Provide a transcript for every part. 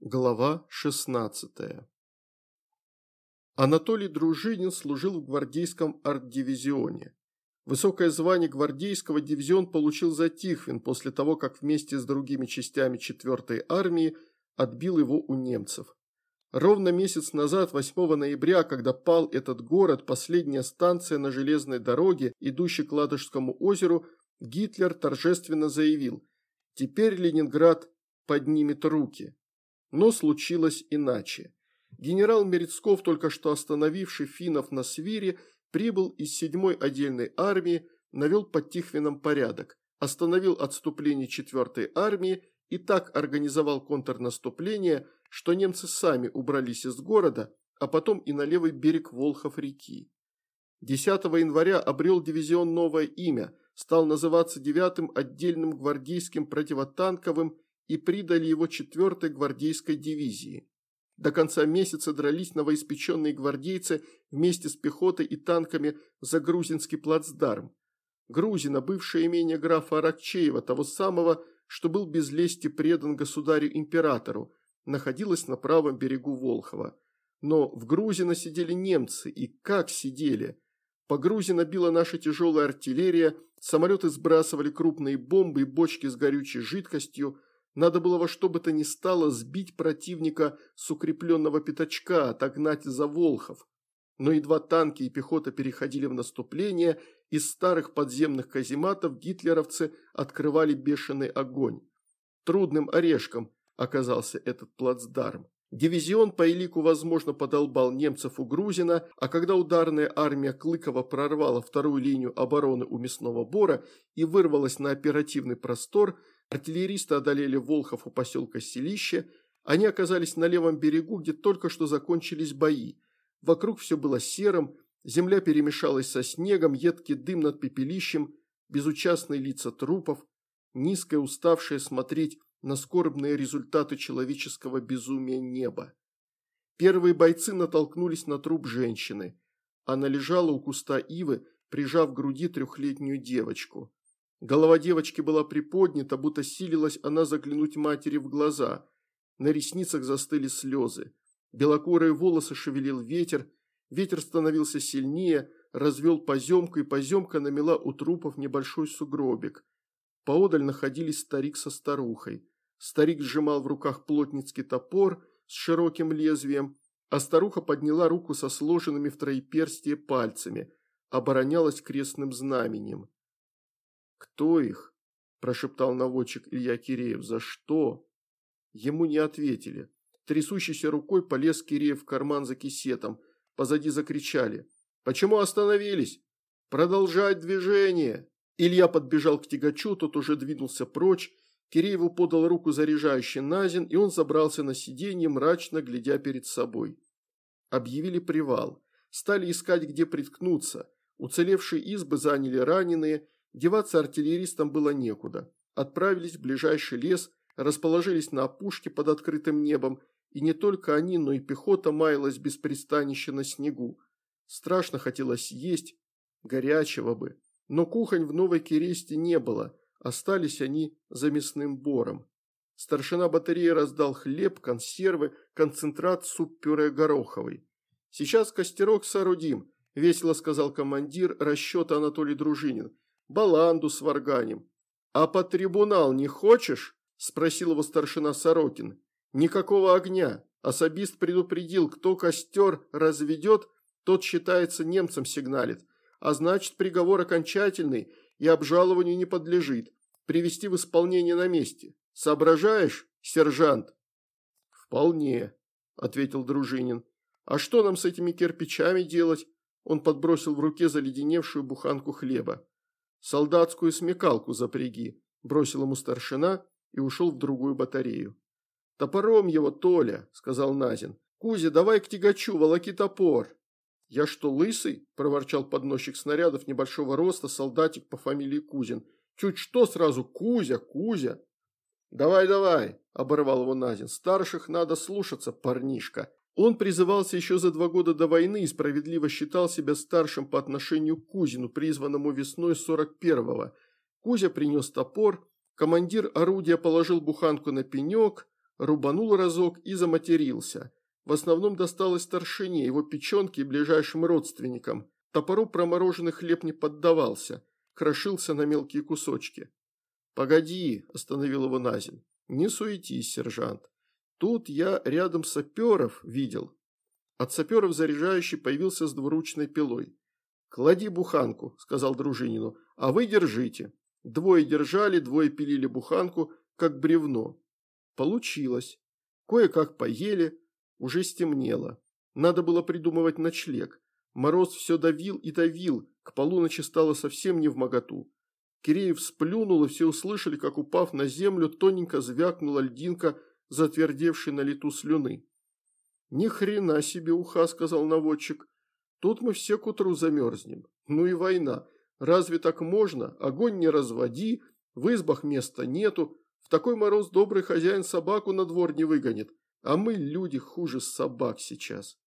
Глава 16 Анатолий Дружинин служил в гвардейском арт-дивизионе. Высокое звание гвардейского дивизион получил за Тихвин после того, как вместе с другими частями 4-й армии отбил его у немцев. Ровно месяц назад, 8 ноября, когда пал этот город, последняя станция на железной дороге, идущей к Ладожскому озеру, Гитлер торжественно заявил «Теперь Ленинград поднимет руки». Но случилось иначе. Генерал Мерецков, только что остановивший финнов на свире, прибыл из 7-й отдельной армии, навел под Тихвином порядок, остановил отступление 4-й армии и так организовал контрнаступление, что немцы сами убрались из города, а потом и на левый берег Волхов-реки. 10 января обрел дивизион новое имя, стал называться 9-м отдельным гвардейским противотанковым и придали его 4-й гвардейской дивизии. До конца месяца дрались новоиспеченные гвардейцы вместе с пехотой и танками за Грузинский плацдарм. Грузина, бывшее имение графа Аракчеева, того самого, что был без лести предан государю-императору, находилась на правом берегу Волхова. Но в Грузино сидели немцы, и как сидели! По Грузино била наша тяжелая артиллерия, самолеты сбрасывали крупные бомбы и бочки с горючей жидкостью, надо было во что бы то ни стало сбить противника с укрепленного пятачка, отогнать за Волхов. Но едва танки и пехота переходили в наступление, из старых подземных казематов гитлеровцы открывали бешеный огонь. Трудным орешком оказался этот плацдарм. Дивизион по элику, возможно, подолбал немцев у Грузина, а когда ударная армия Клыкова прорвала вторую линию обороны у Мясного Бора и вырвалась на оперативный простор – Артиллеристы одолели Волхов у поселка Селище, они оказались на левом берегу, где только что закончились бои. Вокруг все было серым, земля перемешалась со снегом, едкий дым над пепелищем, безучастные лица трупов, низкое уставшее смотреть на скорбные результаты человеческого безумия неба. Первые бойцы натолкнулись на труп женщины. Она лежала у куста ивы, прижав к груди трехлетнюю девочку. Голова девочки была приподнята, будто силилась она заглянуть матери в глаза. На ресницах застыли слезы. Белокурые волосы шевелил ветер, ветер становился сильнее, развел поземку, и поземка намела у трупов небольшой сугробик. Поодаль находились старик со старухой. Старик сжимал в руках плотницкий топор с широким лезвием, а старуха подняла руку со сложенными в троеперстие пальцами, оборонялась крестным знаменем. «Кто их?» – прошептал наводчик Илья Киреев. «За что?» Ему не ответили. Трясущейся рукой полез Киреев в карман за кисетом. Позади закричали. «Почему остановились? Продолжать движение!» Илья подбежал к тягачу, тот уже двинулся прочь. Кирееву подал руку заряжающий Назин, и он забрался на сиденье, мрачно глядя перед собой. Объявили привал. Стали искать, где приткнуться. Уцелевшие избы заняли раненые, Деваться артиллеристам было некуда. Отправились в ближайший лес, расположились на опушке под открытым небом, и не только они, но и пехота маялась без пристанища на снегу. Страшно хотелось есть, горячего бы. Но кухонь в Новой Кересте не было, остались они за мясным бором. Старшина батареи раздал хлеб, консервы, концентрат, суп-пюре гороховый. «Сейчас костерок соорудим», – весело сказал командир расчета Анатолий Дружинин баланду сварганим. А под трибунал не хочешь? Спросил его старшина Сорокин. Никакого огня. Особист предупредил, кто костер разведет, тот считается немцем сигналит. А значит, приговор окончательный и обжалованию не подлежит. Привести в исполнение на месте. Соображаешь, сержант? Вполне, ответил Дружинин. А что нам с этими кирпичами делать? Он подбросил в руке заледеневшую буханку хлеба. «Солдатскую смекалку запряги», – бросил ему старшина и ушел в другую батарею. «Топором его, Толя», – сказал Назин. «Кузя, давай к тягачу, волоки топор». «Я что, лысый?» – проворчал подносчик снарядов небольшого роста солдатик по фамилии Кузин. «Чуть что сразу, Кузя, Кузя!» «Давай, давай!» – оборвал его Назин. «Старших надо слушаться, парнишка!» Он призывался еще за два года до войны и справедливо считал себя старшим по отношению к Кузину, призванному весной 41-го. Кузя принес топор, командир орудия положил буханку на пенек, рубанул разок и заматерился. В основном досталось старшине, его печенке и ближайшим родственникам. Топору промороженный хлеб не поддавался, крошился на мелкие кусочки. «Погоди», – остановил его Назин, – «не суетись, сержант. Тут я рядом саперов видел». От саперов заряжающий появился с двуручной пилой. «Клади буханку», – сказал дружинину, – «а вы держите». Двое держали, двое пилили буханку, как бревно. Получилось. Кое-как поели, уже стемнело. Надо было придумывать ночлег. Мороз все давил и давил, к полуночи стало совсем не в моготу. Киреев сплюнул, и все услышали, как, упав на землю, тоненько звякнула льдинка, затвердевшей на лету слюны. «Ни хрена себе уха», – сказал наводчик. «Тут мы все к утру замерзнем. Ну и война. Разве так можно? Огонь не разводи, в избах места нету. В такой мороз добрый хозяин собаку на двор не выгонит. А мы, люди, хуже собак сейчас».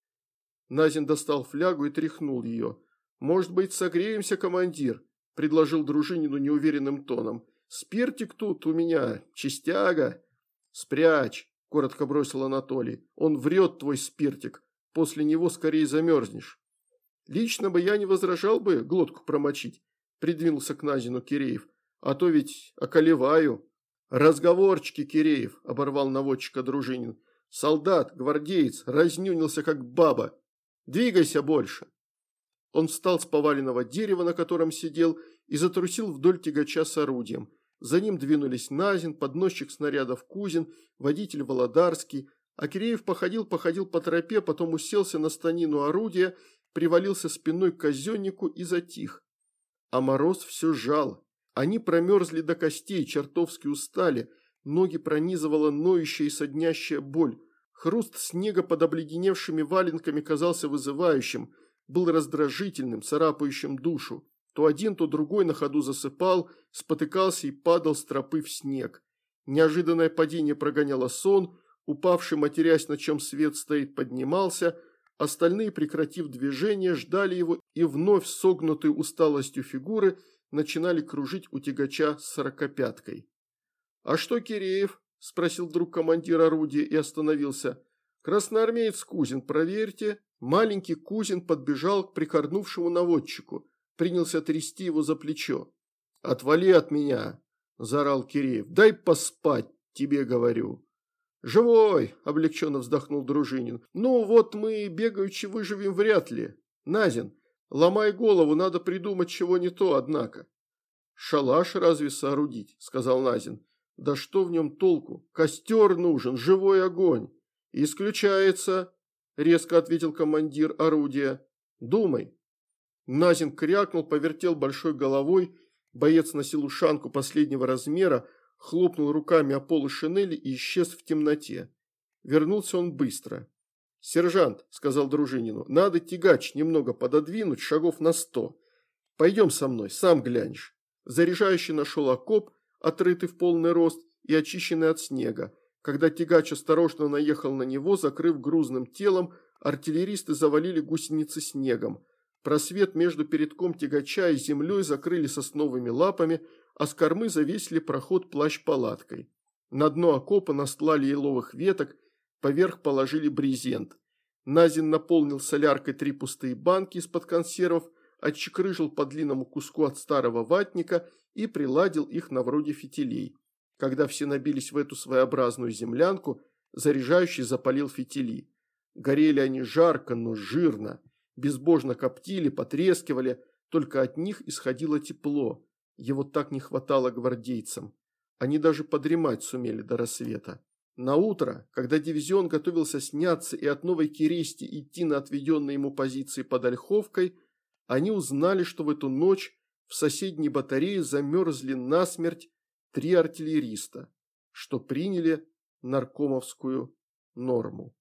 Назин достал флягу и тряхнул ее. «Может быть, согреемся, командир?» – предложил дружинину неуверенным тоном. «Спиртик тут у меня, чистяга». «Спрячь», – коротко бросил Анатолий. «Он врет, твой спиртик. После него скорее замерзнешь». «Лично бы я не возражал бы глотку промочить», – придвинулся к Назину Киреев. «А то ведь околеваю». «Разговорчики, Киреев», – оборвал наводчика Дружинин. «Солдат, гвардеец, разнюнился как баба. Двигайся больше». Он встал с поваленного дерева, на котором сидел, и затрусил вдоль тягача с орудием. За ним двинулись Назин, подносчик снарядов Кузин, водитель Володарский. А Киреев походил-походил по тропе, потом уселся на станину орудия, привалился спиной к казеннику и затих. А мороз все жал. Они промерзли до костей, чертовски устали, ноги пронизывала ноющая и соднящая боль. Хруст снега под обледеневшими валенками казался вызывающим, был раздражительным, царапающим душу. То один, то другой на ходу засыпал, спотыкался и падал с тропы в снег. Неожиданное падение прогоняло сон, упавший, матерясь, на чем свет стоит, поднимался, остальные, прекратив движение, ждали его и вновь согнутые усталостью фигуры начинали кружить у тягача с сорокопяткой. «А что Киреев?» – спросил вдруг командир орудия и остановился. «Красноармеец Кузин, проверьте». Маленький Кузин подбежал к прикорнувшему наводчику, принялся трясти его за плечо. «Отвали от меня!» – заорал Киреев. «Дай поспать, тебе говорю!» «Живой!» – облегченно вздохнул Дружинин. «Ну вот мы, бегаючи, выживем вряд ли. Назин, ломай голову, надо придумать чего не то, однако». «Шалаш разве соорудить?» – сказал Назин. Да что в нем толку? Костер нужен, живой огонь. Исключается, резко ответил командир орудия. Думай. Назин крякнул, повертел большой головой. Боец носил ушанку последнего размера, хлопнул руками о полы шинели и исчез в темноте. Вернулся он быстро. «Сержант», – сказал Дружинину, – «надо тягач немного пододвинуть, шагов на сто. Пойдем со мной, сам глянешь». Заряжающий нашел окоп, отрытый в полный рост и очищенный от снега. Когда тягач осторожно наехал на него, закрыв грузным телом, артиллеристы завалили гусеницы снегом. Просвет между передком тягача и землей закрыли сосновыми лапами, а с кормы завесили проход плащ-палаткой. На дно окопа настлали еловых веток, поверх положили брезент. Назин наполнил соляркой три пустые банки из-под консервов, отчекрыжил по длинному куску от старого ватника и приладил их на вроде фитилей. Когда все набились в эту своеобразную землянку, заряжающий запалил фитили. Горели они жарко, но жирно, безбожно коптили, потрескивали, только от них исходило тепло. Его так не хватало гвардейцам. Они даже подремать сумели до рассвета. На утро, когда дивизион готовился сняться и от Новой Кирести идти на отведенные ему позиции под Ольховкой, они узнали, что в эту ночь в соседней батарее замерзли насмерть три артиллериста, что приняли наркомовскую норму.